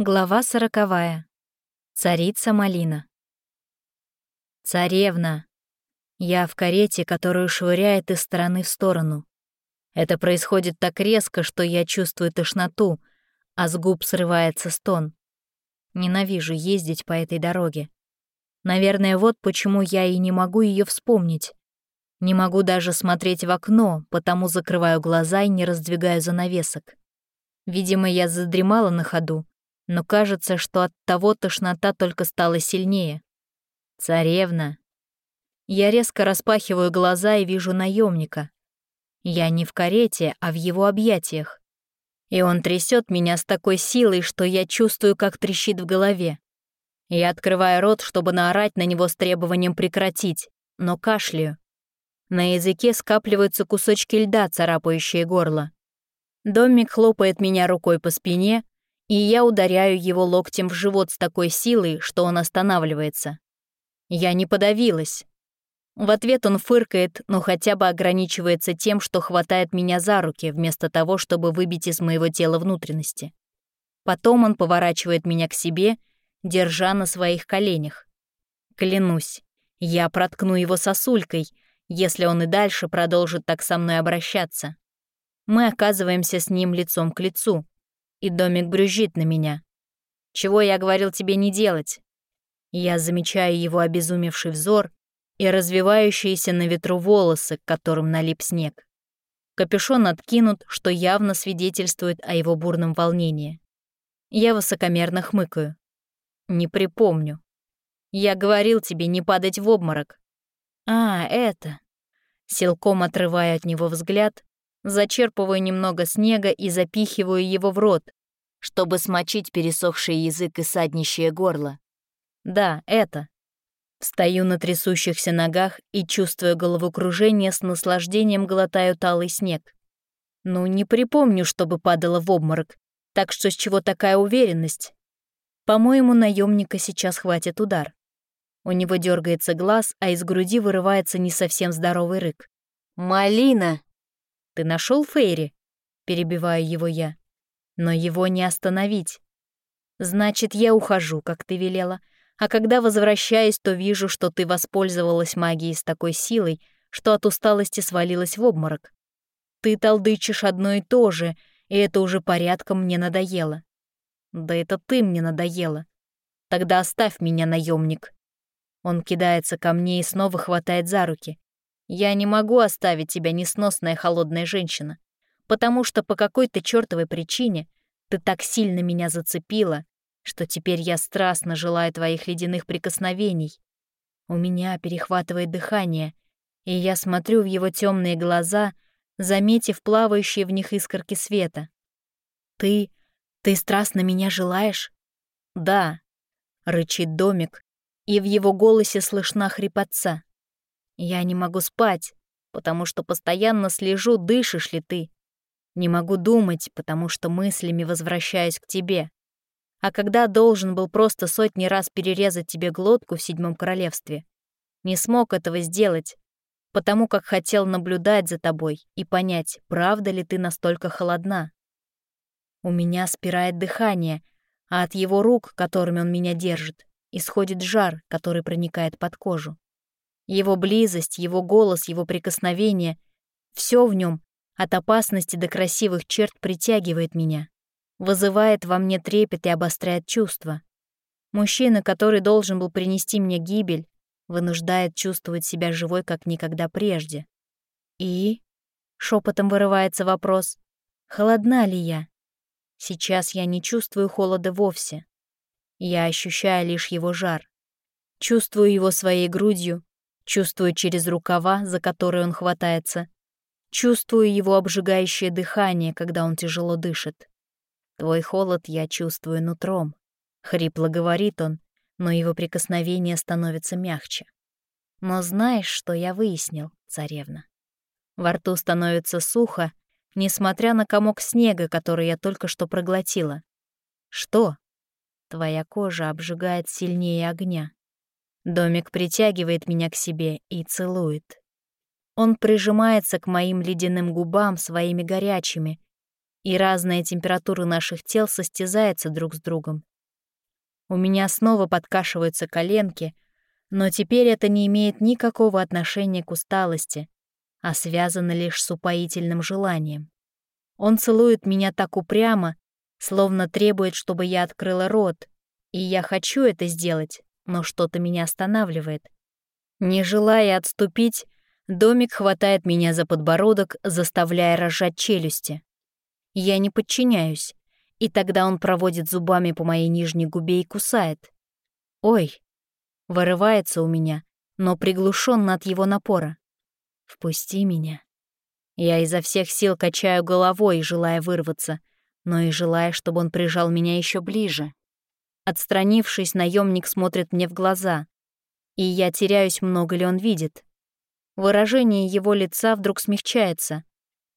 Глава сороковая. Царица Малина. Царевна. Я в карете, которую швыряет из стороны в сторону. Это происходит так резко, что я чувствую тошноту, а с губ срывается стон. Ненавижу ездить по этой дороге. Наверное, вот почему я и не могу ее вспомнить. Не могу даже смотреть в окно, потому закрываю глаза и не раздвигаю занавесок. Видимо, я задремала на ходу, но кажется, что от того тошнота только стала сильнее. «Царевна!» Я резко распахиваю глаза и вижу наемника. Я не в карете, а в его объятиях. И он трясет меня с такой силой, что я чувствую, как трещит в голове. Я открываю рот, чтобы наорать на него с требованием прекратить, но кашляю. На языке скапливаются кусочки льда, царапающие горло. Домик хлопает меня рукой по спине, и я ударяю его локтем в живот с такой силой, что он останавливается. Я не подавилась. В ответ он фыркает, но хотя бы ограничивается тем, что хватает меня за руки, вместо того, чтобы выбить из моего тела внутренности. Потом он поворачивает меня к себе, держа на своих коленях. Клянусь, я проткну его сосулькой, если он и дальше продолжит так со мной обращаться. Мы оказываемся с ним лицом к лицу, и домик брюзжит на меня. Чего я говорил тебе не делать? Я замечаю его обезумевший взор и развивающиеся на ветру волосы, к которым налип снег. Капюшон откинут, что явно свидетельствует о его бурном волнении. Я высокомерно хмыкаю. Не припомню. Я говорил тебе не падать в обморок. А, это. Силком отрывая от него взгляд, Зачерпываю немного снега и запихиваю его в рот, чтобы смочить пересохший язык и саднищее горло. Да, это. Стою на трясущихся ногах и, чувствуя головокружение, с наслаждением глотаю талый снег. Ну, не припомню, чтобы падала в обморок, так что с чего такая уверенность? По-моему, наемника сейчас хватит удар. У него дергается глаз, а из груди вырывается не совсем здоровый рык. «Малина!» «Ты нашел Фейри?» — перебиваю его я. «Но его не остановить. Значит, я ухожу, как ты велела, а когда возвращаюсь, то вижу, что ты воспользовалась магией с такой силой, что от усталости свалилась в обморок. Ты толдычишь одно и то же, и это уже порядком мне надоело. Да это ты мне надоела. Тогда оставь меня, наемник. Он кидается ко мне и снова хватает за руки. Я не могу оставить тебя, несносная холодная женщина, потому что по какой-то чертовой причине ты так сильно меня зацепила, что теперь я страстно желаю твоих ледяных прикосновений. У меня перехватывает дыхание, и я смотрю в его темные глаза, заметив плавающие в них искорки света. «Ты... ты страстно меня желаешь?» «Да», — рычит домик, и в его голосе слышна хрипотца. Я не могу спать, потому что постоянно слежу, дышишь ли ты. Не могу думать, потому что мыслями возвращаюсь к тебе. А когда должен был просто сотни раз перерезать тебе глотку в Седьмом Королевстве, не смог этого сделать, потому как хотел наблюдать за тобой и понять, правда ли ты настолько холодна. У меня спирает дыхание, а от его рук, которыми он меня держит, исходит жар, который проникает под кожу. Его близость, его голос, его прикосновение — все в нем, от опасности до красивых черт, притягивает меня, вызывает во мне трепет и обостряет чувства. Мужчина, который должен был принести мне гибель, вынуждает чувствовать себя живой, как никогда прежде. «И?» — шепотом вырывается вопрос. «Холодна ли я?» Сейчас я не чувствую холода вовсе. Я ощущаю лишь его жар. Чувствую его своей грудью, Чувствую через рукава, за которые он хватается. Чувствую его обжигающее дыхание, когда он тяжело дышит. Твой холод я чувствую нутром. Хрипло говорит он, но его прикосновение становится мягче. Но знаешь, что я выяснил, царевна? Во рту становится сухо, несмотря на комок снега, который я только что проглотила. Что? Твоя кожа обжигает сильнее огня. Домик притягивает меня к себе и целует. Он прижимается к моим ледяным губам своими горячими, и разная температура наших тел состязается друг с другом, У меня снова подкашиваются коленки, но теперь это не имеет никакого отношения к усталости, а связано лишь с упоительным желанием. Он целует меня так упрямо, словно требует, чтобы я открыла рот, и я хочу это сделать, но что-то меня останавливает. Не желая отступить, домик хватает меня за подбородок, заставляя разжать челюсти. Я не подчиняюсь, и тогда он проводит зубами по моей нижней губе и кусает. «Ой!» — вырывается у меня, но приглушенно от его напора. «Впусти меня». Я изо всех сил качаю головой, желая вырваться, но и желая, чтобы он прижал меня еще ближе. Отстранившись, наемник смотрит мне в глаза, и я теряюсь, много ли он видит. Выражение его лица вдруг смягчается,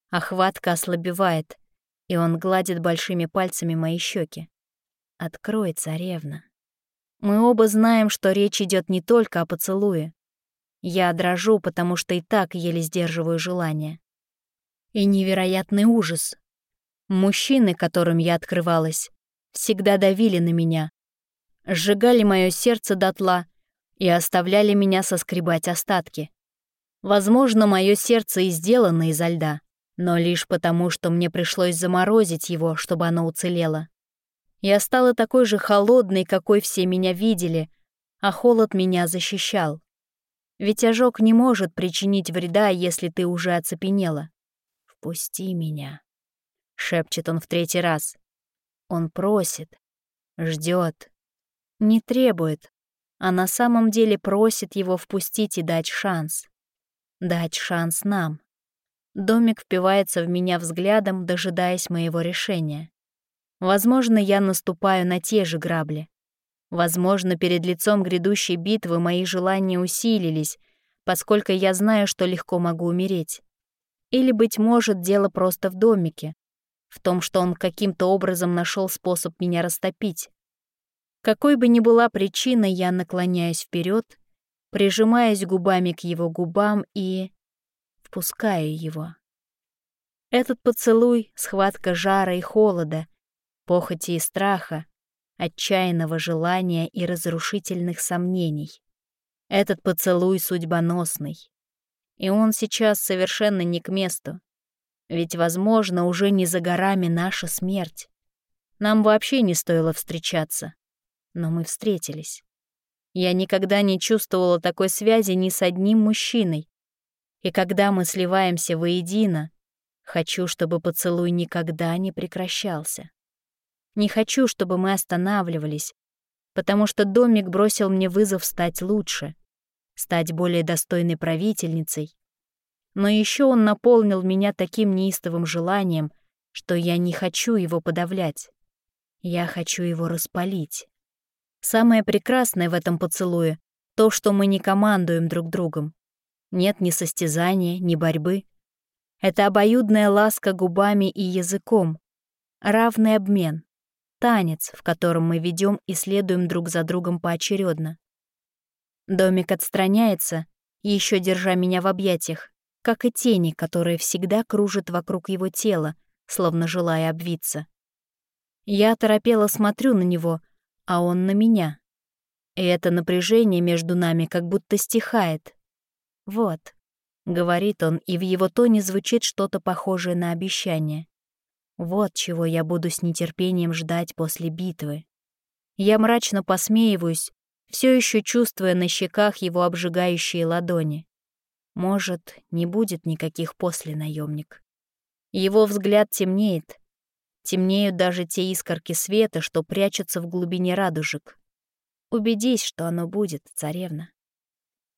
охватка ослабевает, и он гладит большими пальцами мои щеки. «Открой, царевна». Мы оба знаем, что речь идет не только о поцелуе. Я дрожу, потому что и так еле сдерживаю желание. И невероятный ужас. Мужчины, которым я открывалась, всегда давили на меня, сжигали мое сердце дотла и оставляли меня соскребать остатки. Возможно, мое сердце и сделано изо льда, но лишь потому, что мне пришлось заморозить его, чтобы оно уцелело. Я стала такой же холодной, какой все меня видели, а холод меня защищал. Ведь ожог не может причинить вреда, если ты уже оцепенела. «Впусти меня», — шепчет он в третий раз. Он просит, ждет, не требует, а на самом деле просит его впустить и дать шанс. Дать шанс нам. Домик впивается в меня взглядом, дожидаясь моего решения. Возможно, я наступаю на те же грабли. Возможно, перед лицом грядущей битвы мои желания усилились, поскольку я знаю, что легко могу умереть. Или, быть может, дело просто в домике, в том, что он каким-то образом нашел способ меня растопить. Какой бы ни была причина, я наклоняюсь вперед, прижимаясь губами к его губам и впускаю его. Этот поцелуй — схватка жара и холода, похоти и страха, отчаянного желания и разрушительных сомнений. Этот поцелуй судьбоносный. И он сейчас совершенно не к месту. Ведь, возможно, уже не за горами наша смерть. Нам вообще не стоило встречаться. Но мы встретились. Я никогда не чувствовала такой связи ни с одним мужчиной, и когда мы сливаемся воедино, хочу, чтобы поцелуй никогда не прекращался. Не хочу, чтобы мы останавливались, потому что домик бросил мне вызов стать лучше, стать более достойной правительницей. Но еще он наполнил меня таким неистовым желанием, что я не хочу его подавлять. Я хочу его распалить. Самое прекрасное в этом поцелуе — то, что мы не командуем друг другом. Нет ни состязания, ни борьбы. Это обоюдная ласка губами и языком, равный обмен, танец, в котором мы ведем и следуем друг за другом поочередно. Домик отстраняется, еще держа меня в объятиях, как и тени, которые всегда кружат вокруг его тела, словно желая обвиться. Я торопело смотрю на него, а он на меня. И это напряжение между нами как будто стихает, «Вот», — говорит он, и в его тоне звучит что-то похожее на обещание. «Вот чего я буду с нетерпением ждать после битвы». Я мрачно посмеиваюсь, все еще чувствуя на щеках его обжигающие ладони. Может, не будет никаких после, наемник. Его взгляд темнеет. Темнеют даже те искорки света, что прячутся в глубине радужек. Убедись, что оно будет, царевна.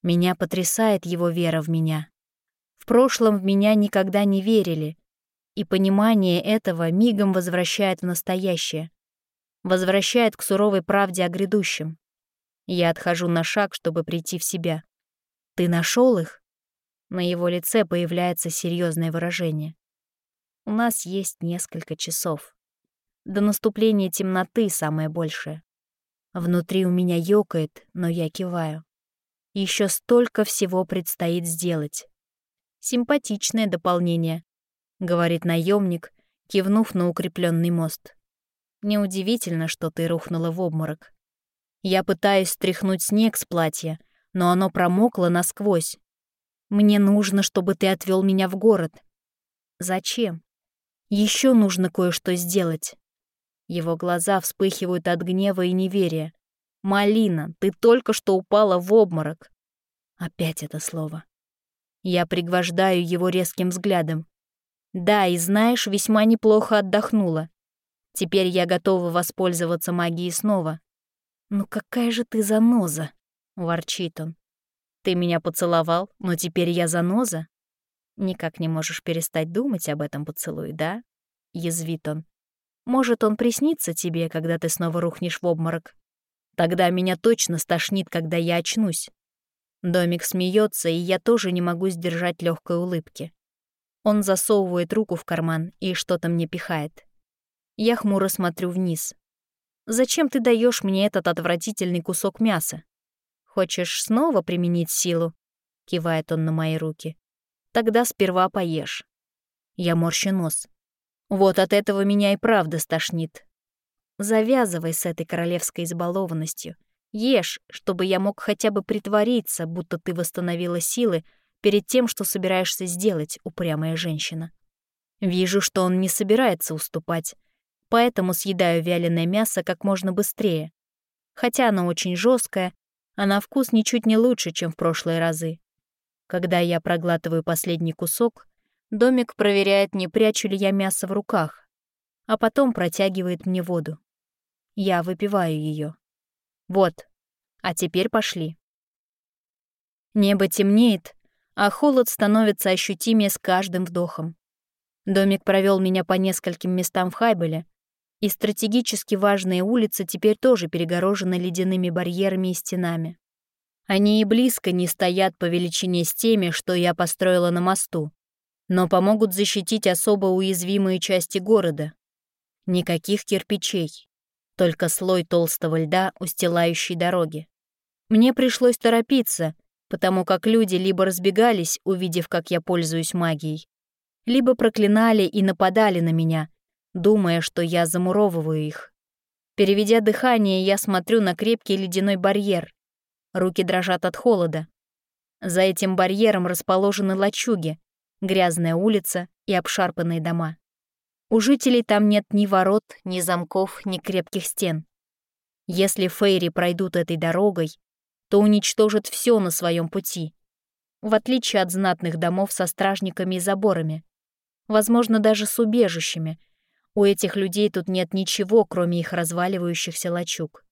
Меня потрясает его вера в меня. В прошлом в меня никогда не верили, и понимание этого мигом возвращает в настоящее, возвращает к суровой правде о грядущем. Я отхожу на шаг, чтобы прийти в себя. «Ты нашел их?» На его лице появляется серьезное выражение. «У нас есть несколько часов. До наступления темноты самое большее. Внутри у меня ёкает, но я киваю. Еще столько всего предстоит сделать. Симпатичное дополнение, говорит наемник, кивнув на укрепленный мост. Неудивительно, что ты рухнула в обморок. Я пытаюсь стряхнуть снег с платья, но оно промокло насквозь. Мне нужно, чтобы ты отвел меня в город. Зачем? Еще нужно кое-что сделать. Его глаза вспыхивают от гнева и неверия. «Малина, ты только что упала в обморок!» Опять это слово. Я пригвождаю его резким взглядом. Да, и знаешь, весьма неплохо отдохнула. Теперь я готова воспользоваться магией снова. «Ну какая же ты заноза!» — ворчит он. «Ты меня поцеловал, но теперь я заноза?» «Никак не можешь перестать думать об этом поцелуе, да?» — язвит он. «Может, он приснится тебе, когда ты снова рухнешь в обморок? Тогда меня точно стошнит, когда я очнусь». Домик смеется, и я тоже не могу сдержать легкой улыбки. Он засовывает руку в карман и что-то мне пихает. Я хмуро смотрю вниз. «Зачем ты даешь мне этот отвратительный кусок мяса? Хочешь снова применить силу?» — кивает он на мои руки. «Тогда сперва поешь». Я морщу нос. Вот от этого меня и правда стошнит. Завязывай с этой королевской избалованностью. Ешь, чтобы я мог хотя бы притвориться, будто ты восстановила силы перед тем, что собираешься сделать, упрямая женщина. Вижу, что он не собирается уступать, поэтому съедаю вяленое мясо как можно быстрее. Хотя оно очень жесткое, а на вкус ничуть не лучше, чем в прошлые разы. Когда я проглатываю последний кусок, домик проверяет, не прячу ли я мясо в руках, а потом протягивает мне воду. Я выпиваю ее. Вот, а теперь пошли. Небо темнеет, а холод становится ощутимее с каждым вдохом. Домик провел меня по нескольким местам в Хайбеле, и стратегически важные улицы теперь тоже перегорожены ледяными барьерами и стенами. Они и близко не стоят по величине с теми, что я построила на мосту, но помогут защитить особо уязвимые части города. Никаких кирпичей, только слой толстого льда, устилающий дороги. Мне пришлось торопиться, потому как люди либо разбегались, увидев, как я пользуюсь магией, либо проклинали и нападали на меня, думая, что я замуровываю их. Переведя дыхание, я смотрю на крепкий ледяной барьер. Руки дрожат от холода. За этим барьером расположены лачуги, грязная улица и обшарпанные дома. У жителей там нет ни ворот, ни замков, ни крепких стен. Если фейри пройдут этой дорогой, то уничтожат все на своем пути, в отличие от знатных домов со стражниками и заборами, возможно, даже с убежищами — у этих людей тут нет ничего, кроме их разваливающихся лачуг.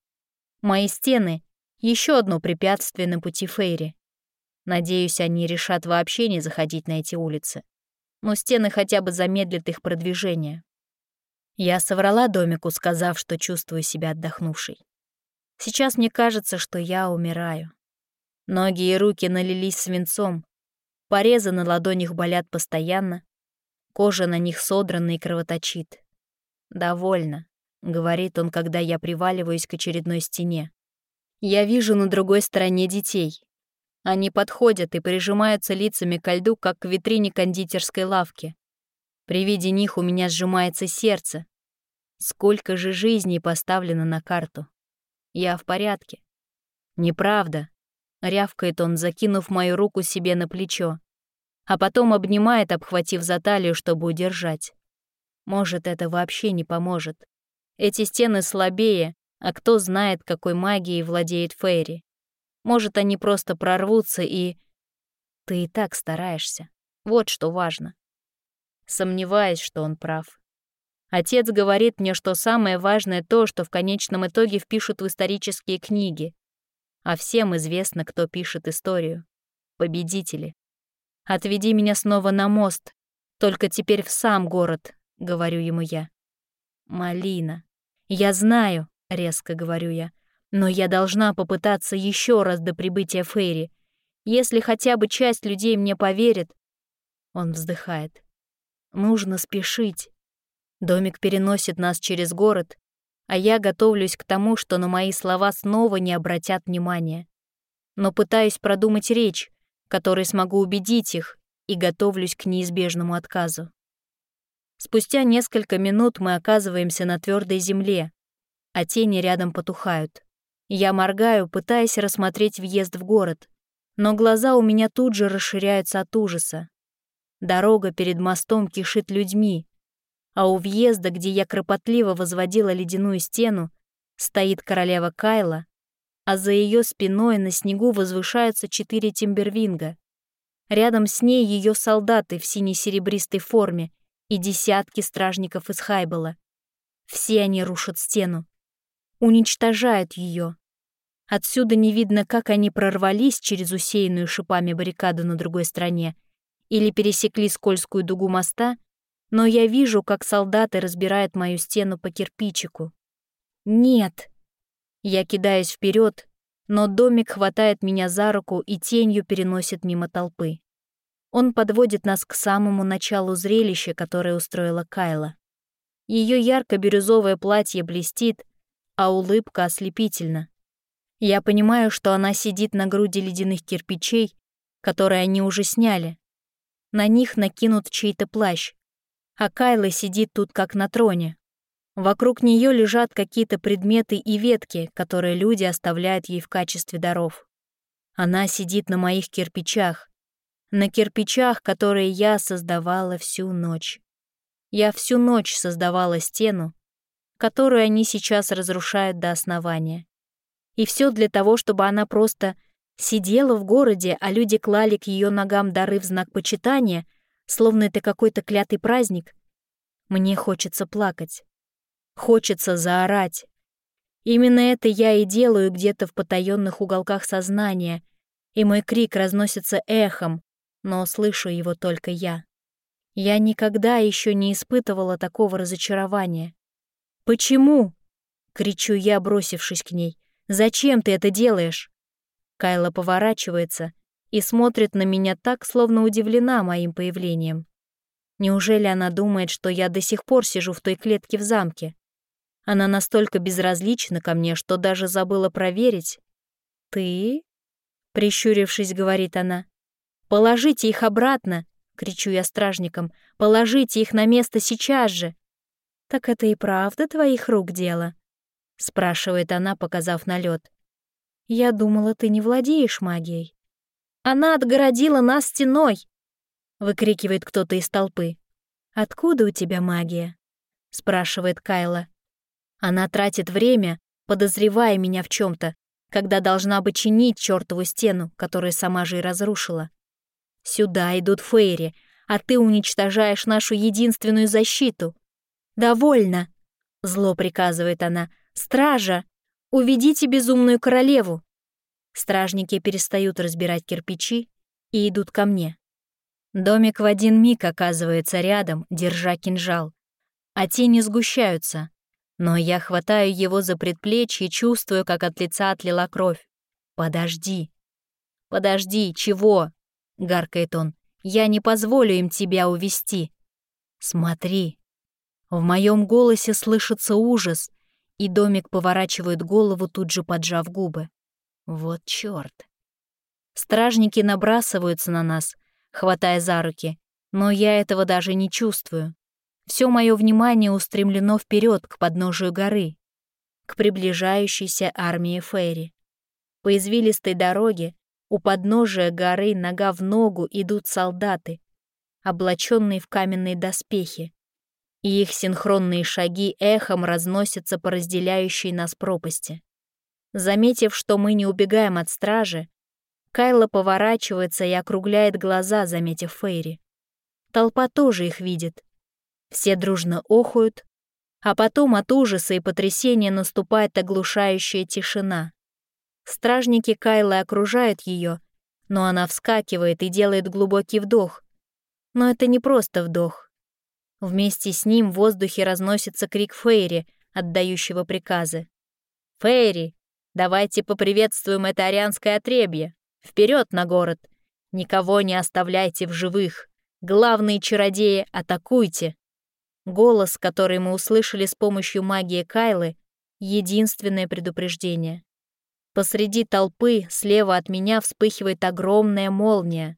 Мои стены — еще одно препятствие на пути Фейри. Надеюсь, они решат вообще не заходить на эти улицы. Но стены хотя бы замедлят их продвижение. Я соврала домику, сказав, что чувствую себя отдохнувшей. Сейчас мне кажется, что я умираю. Ноги и руки налились свинцом, порезы на ладонях болят постоянно, кожа на них содрана и кровоточит. «Довольно», — говорит он, когда я приваливаюсь к очередной стене. Я вижу на другой стороне детей. Они подходят и прижимаются лицами ко льду, как к витрине кондитерской лавки. При виде них у меня сжимается сердце. Сколько же жизней поставлено на карту. Я в порядке. Неправда, — рявкает он, закинув мою руку себе на плечо, а потом обнимает, обхватив за талию, чтобы удержать. Может, это вообще не поможет. Эти стены слабее, а кто знает, какой магией владеет Фейри. Может, они просто прорвутся и... Ты и так стараешься. Вот что важно. Сомневаюсь, что он прав. Отец говорит мне, что самое важное то, что в конечном итоге впишут в исторические книги. А всем известно, кто пишет историю. Победители. Отведи меня снова на мост, только теперь в сам город, — говорю ему я. «Малина. Я знаю», — резко говорю я, «но я должна попытаться еще раз до прибытия Фейри. Если хотя бы часть людей мне поверит...» Он вздыхает. «Нужно спешить. Домик переносит нас через город, а я готовлюсь к тому, что на мои слова снова не обратят внимания. Но пытаюсь продумать речь, которой смогу убедить их, и готовлюсь к неизбежному отказу. Спустя несколько минут мы оказываемся на твердой земле, а тени рядом потухают. Я моргаю, пытаясь рассмотреть въезд в город, но глаза у меня тут же расширяются от ужаса. Дорога перед мостом кишит людьми, а у въезда, где я кропотливо возводила ледяную стену, стоит королева Кайла, а за ее спиной на снегу возвышаются четыре тимбервинга. Рядом с ней ее солдаты в сине-серебристой форме и десятки стражников из Хайбела. Все они рушат стену, уничтожают ее. Отсюда не видно, как они прорвались через усеянную шипами баррикаду на другой стороне или пересекли скользкую дугу моста, но я вижу, как солдаты разбирают мою стену по кирпичику. Нет! Я кидаюсь вперед, но домик хватает меня за руку и тенью переносит мимо толпы. Он подводит нас к самому началу зрелища, которое устроила Кайла. Ее ярко-бирюзовое платье блестит, а улыбка ослепительна. Я понимаю, что она сидит на груди ледяных кирпичей, которые они уже сняли. На них накинут чей-то плащ, а Кайла сидит тут как на троне, Вокруг нее лежат какие-то предметы и ветки, которые люди оставляют ей в качестве даров. Она сидит на моих кирпичах, на кирпичах, которые я создавала всю ночь. Я всю ночь создавала стену, которую они сейчас разрушают до основания. И все для того, чтобы она просто сидела в городе, а люди клали к ее ногам дары в знак почитания, словно это какой-то клятый праздник. Мне хочется плакать. Хочется заорать. Именно это я и делаю где-то в потаенных уголках сознания, и мой крик разносится эхом, но слышу его только я. Я никогда еще не испытывала такого разочарования. «Почему?» — кричу я, бросившись к ней. «Зачем ты это делаешь?» Кайла поворачивается и смотрит на меня так, словно удивлена моим появлением. Неужели она думает, что я до сих пор сижу в той клетке в замке? Она настолько безразлична ко мне, что даже забыла проверить. «Ты?» — прищурившись, говорит она. «Положите их обратно!» — кричу я стражникам. «Положите их на место сейчас же!» «Так это и правда твоих рук дело?» — спрашивает она, показав на лед. «Я думала, ты не владеешь магией». «Она отгородила нас стеной!» — выкрикивает кто-то из толпы. «Откуда у тебя магия?» — спрашивает Кайла. Она тратит время, подозревая меня в чем то когда должна бы чинить чертову стену, которую сама же и разрушила. Сюда идут Фейри, а ты уничтожаешь нашу единственную защиту. «Довольно!» — зло приказывает она. «Стража! Уведите безумную королеву!» Стражники перестают разбирать кирпичи и идут ко мне. Домик в один миг оказывается рядом, держа кинжал, а тени сгущаются, но я хватаю его за предплечье и чувствую, как от лица отлила кровь. «Подожди!» «Подожди, чего?» — гаркает он. «Я не позволю им тебя увести. Смотри!» В моем голосе слышится ужас, и домик поворачивает голову, тут же поджав губы. Вот чёрт. Стражники набрасываются на нас, хватая за руки, но я этого даже не чувствую. Все мое внимание устремлено вперед к подножию горы, к приближающейся армии Фейри. По извилистой дороге у подножия горы нога в ногу идут солдаты, облаченные в каменные доспехи, и их синхронные шаги эхом разносятся по разделяющей нас пропасти. Заметив, что мы не убегаем от стражи, Кайла поворачивается и округляет глаза, заметив Фейри. Толпа тоже их видит, все дружно охают, а потом от ужаса и потрясения наступает оглушающая тишина. Стражники Кайлы окружают ее, но она вскакивает и делает глубокий вдох. Но это не просто вдох. Вместе с ним в воздухе разносится крик Фейри, отдающего приказы. «Фейри, давайте поприветствуем это арианское отребье! Вперед на город! Никого не оставляйте в живых! Главные чародеи, атакуйте!» Голос, который мы услышали с помощью магии Кайлы, единственное предупреждение. Посреди толпы слева от меня вспыхивает огромная молния.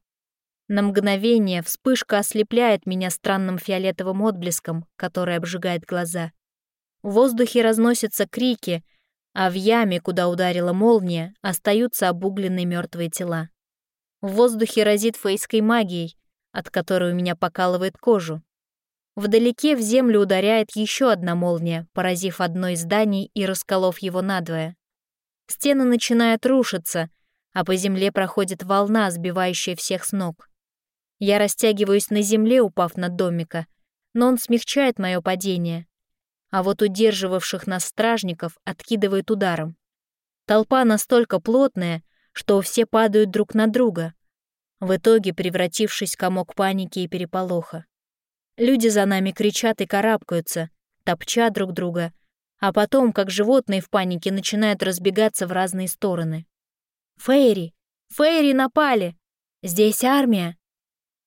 На мгновение вспышка ослепляет меня странным фиолетовым отблеском, который обжигает глаза. В воздухе разносятся крики, а в яме, куда ударила молния, остаются обугленные мертвые тела. В воздухе разит фейской магией, от которой у меня покалывает кожу. Вдалеке в землю ударяет еще одна молния, поразив одно из зданий и расколов его надвое. Стены начинают рушиться, а по земле проходит волна, сбивающая всех с ног. Я растягиваюсь на земле, упав на домика, но он смягчает мое падение, а вот удерживавших нас стражников откидывает ударом. Толпа настолько плотная, что все падают друг на друга, в итоге превратившись в комок паники и переполоха. Люди за нами кричат и карабкаются, топча друг друга, а потом, как животные в панике, начинают разбегаться в разные стороны. «Фейри! Фейри напали! Здесь армия!»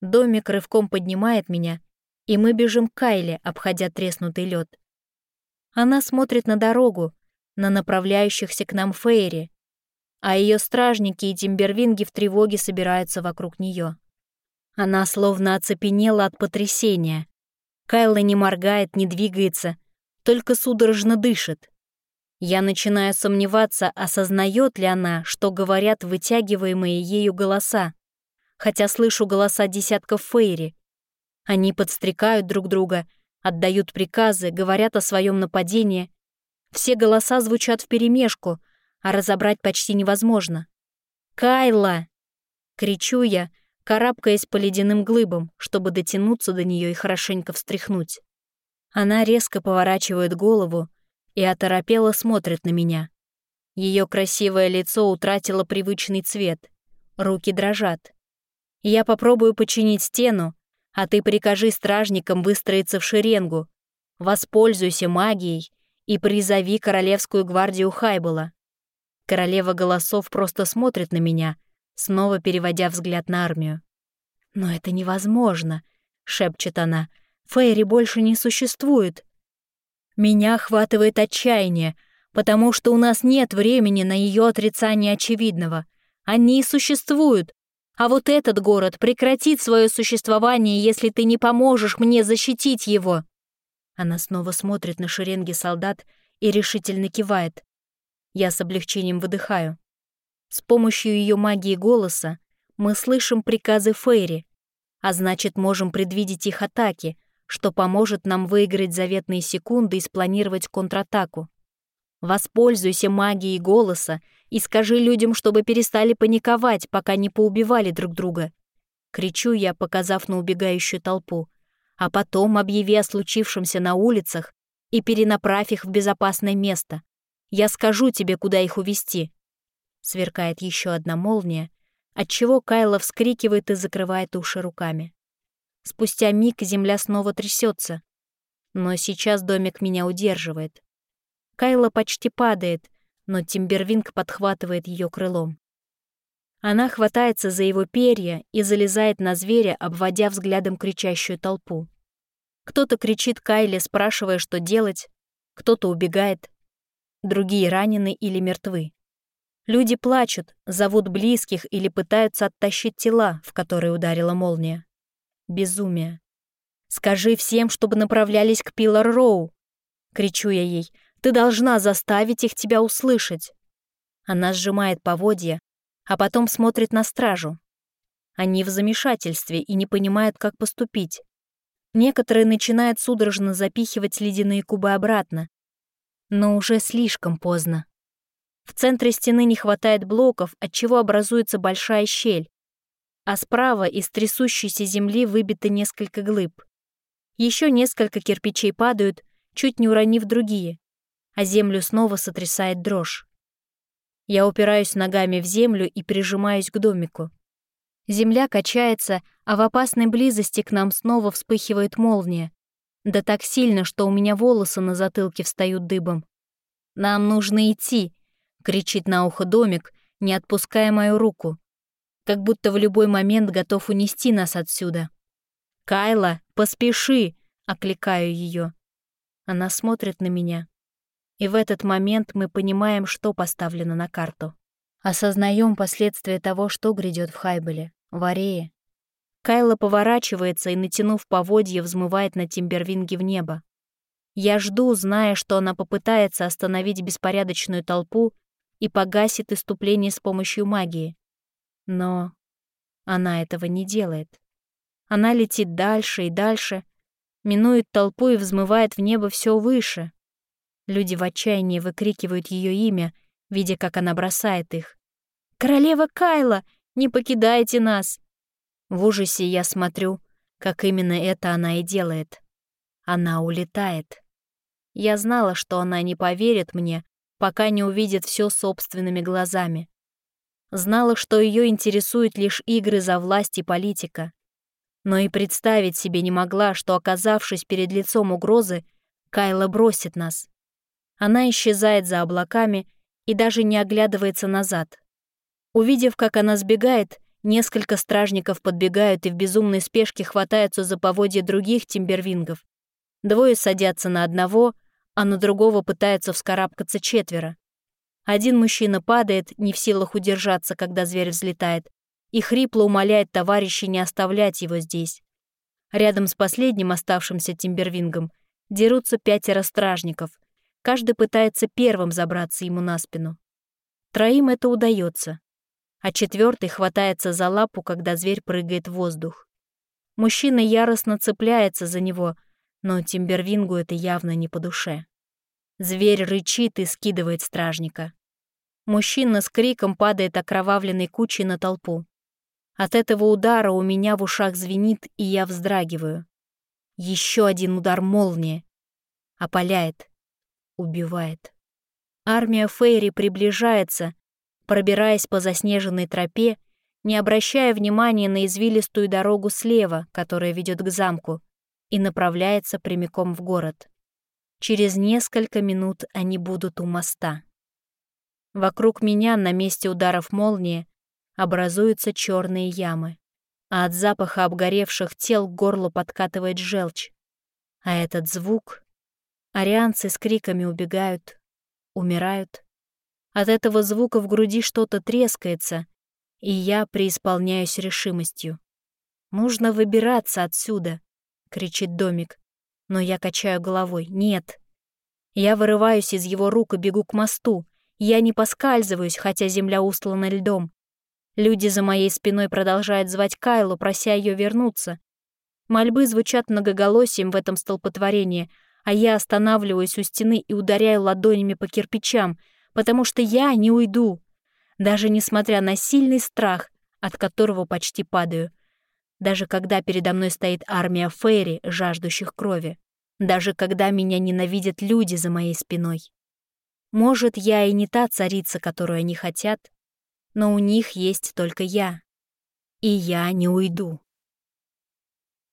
Домик рывком поднимает меня, и мы бежим к Кайле, обходя треснутый лед. Она смотрит на дорогу, на направляющихся к нам Фейри, а ее стражники и тимбервинги в тревоге собираются вокруг нее. Она словно оцепенела от потрясения. Кайла не моргает, не двигается, только судорожно дышит. Я начинаю сомневаться, осознает ли она, что говорят вытягиваемые ею голоса, хотя слышу голоса десятков Фейри. Они подстрекают друг друга, отдают приказы, говорят о своем нападении. Все голоса звучат вперемешку, а разобрать почти невозможно. «Кайла!» — кричу я, карабкаясь по ледяным глыбам, чтобы дотянуться до нее и хорошенько встряхнуть. Она резко поворачивает голову и оторопело смотрит на меня. Ее красивое лицо утратило привычный цвет, руки дрожат. Я попробую починить стену, а ты прикажи стражникам выстроиться в шеренгу, воспользуйся магией и призови королевскую гвардию Хайбола. Королева голосов просто смотрит на меня, снова переводя взгляд на армию. «Но это невозможно», — шепчет она, — Фейри больше не существует. Меня охватывает отчаяние, потому что у нас нет времени на ее отрицание очевидного. Они существуют, а вот этот город прекратит свое существование, если ты не поможешь мне защитить его. Она снова смотрит на шеренги солдат и решительно кивает. Я с облегчением выдыхаю. С помощью ее магии голоса мы слышим приказы Фейри, а значит, можем предвидеть их атаки, что поможет нам выиграть заветные секунды и спланировать контратаку. Воспользуйся магией голоса и скажи людям, чтобы перестали паниковать, пока не поубивали друг друга. Кричу я, показав на убегающую толпу. А потом объяви о случившемся на улицах и перенаправь их в безопасное место. Я скажу тебе, куда их увести. Сверкает еще одна молния, отчего Кайла вскрикивает и закрывает уши руками. Спустя миг земля снова трясется. Но сейчас домик меня удерживает. Кайла почти падает, но Тимбервинг подхватывает ее крылом. Она хватается за его перья и залезает на зверя, обводя взглядом кричащую толпу. Кто-то кричит Кайле, спрашивая, что делать, кто-то убегает, другие ранены или мертвы. Люди плачут, зовут близких или пытаются оттащить тела, в которые ударила молния. Безумие. «Скажи всем, чтобы направлялись к Пилар-Роу!» Кричу я ей. «Ты должна заставить их тебя услышать!» Она сжимает поводья, а потом смотрит на стражу. Они в замешательстве и не понимают, как поступить. Некоторые начинают судорожно запихивать ледяные кубы обратно. Но уже слишком поздно. В центре стены не хватает блоков, отчего образуется большая щель а справа из трясущейся земли выбито несколько глыб. Еще несколько кирпичей падают, чуть не уронив другие, а землю снова сотрясает дрожь. Я упираюсь ногами в землю и прижимаюсь к домику. Земля качается, а в опасной близости к нам снова вспыхивает молния. Да так сильно, что у меня волосы на затылке встают дыбом. «Нам нужно идти!» — кричит на ухо домик, не отпуская мою руку как будто в любой момент готов унести нас отсюда. «Кайла, поспеши!» — окликаю ее. Она смотрит на меня. И в этот момент мы понимаем, что поставлено на карту. Осознаем последствия того, что грядет в Хайбеле, в Арее. Кайла поворачивается и, натянув поводья, взмывает на Тимбервинге в небо. Я жду, зная, что она попытается остановить беспорядочную толпу и погасит иступление с помощью магии. Но она этого не делает. Она летит дальше и дальше, минует толпу и взмывает в небо все выше. Люди в отчаянии выкрикивают ее имя, видя, как она бросает их. «Королева Кайла, не покидайте нас!» В ужасе я смотрю, как именно это она и делает. Она улетает. Я знала, что она не поверит мне, пока не увидит все собственными глазами. Знала, что ее интересуют лишь игры за власть и политика. Но и представить себе не могла, что, оказавшись перед лицом угрозы, Кайла бросит нас. Она исчезает за облаками и даже не оглядывается назад. Увидев, как она сбегает, несколько стражников подбегают и в безумной спешке хватаются за поводья других тимбервингов. Двое садятся на одного — а на другого пытаются вскарабкаться четверо. Один мужчина падает, не в силах удержаться, когда зверь взлетает, и хрипло умоляет товарищей не оставлять его здесь. Рядом с последним оставшимся Тимбервингом дерутся пятеро стражников. Каждый пытается первым забраться ему на спину. Троим это удается, а четвертый хватается за лапу, когда зверь прыгает в воздух. Мужчина яростно цепляется за него, но Тимбервингу это явно не по душе. Зверь рычит и скидывает стражника. Мужчина с криком падает окровавленной кучей на толпу. От этого удара у меня в ушах звенит, и я вздрагиваю. Еще один удар молнии. Опаляет. Убивает. Армия Фейри приближается, пробираясь по заснеженной тропе, не обращая внимания на извилистую дорогу слева, которая ведет к замку, и направляется прямиком в город. Через несколько минут они будут у моста. Вокруг меня на месте ударов молнии образуются черные ямы, а от запаха обгоревших тел к горлу подкатывает желчь. А этот звук... Арианцы с криками убегают, умирают. От этого звука в груди что-то трескается, и я преисполняюсь решимостью. «Нужно выбираться отсюда!» — кричит домик. Но я качаю головой. «Нет!» Я вырываюсь из его рук и бегу к мосту. Я не поскальзываюсь, хотя земля устлана льдом. Люди за моей спиной продолжают звать Кайлу, прося ее вернуться. Мольбы звучат многоголосием в этом столпотворении, а я останавливаюсь у стены и ударяю ладонями по кирпичам, потому что я не уйду, даже несмотря на сильный страх, от которого почти падаю даже когда передо мной стоит армия Фейри, жаждущих крови, даже когда меня ненавидят люди за моей спиной. Может, я и не та царица, которую они хотят, но у них есть только я, и я не уйду.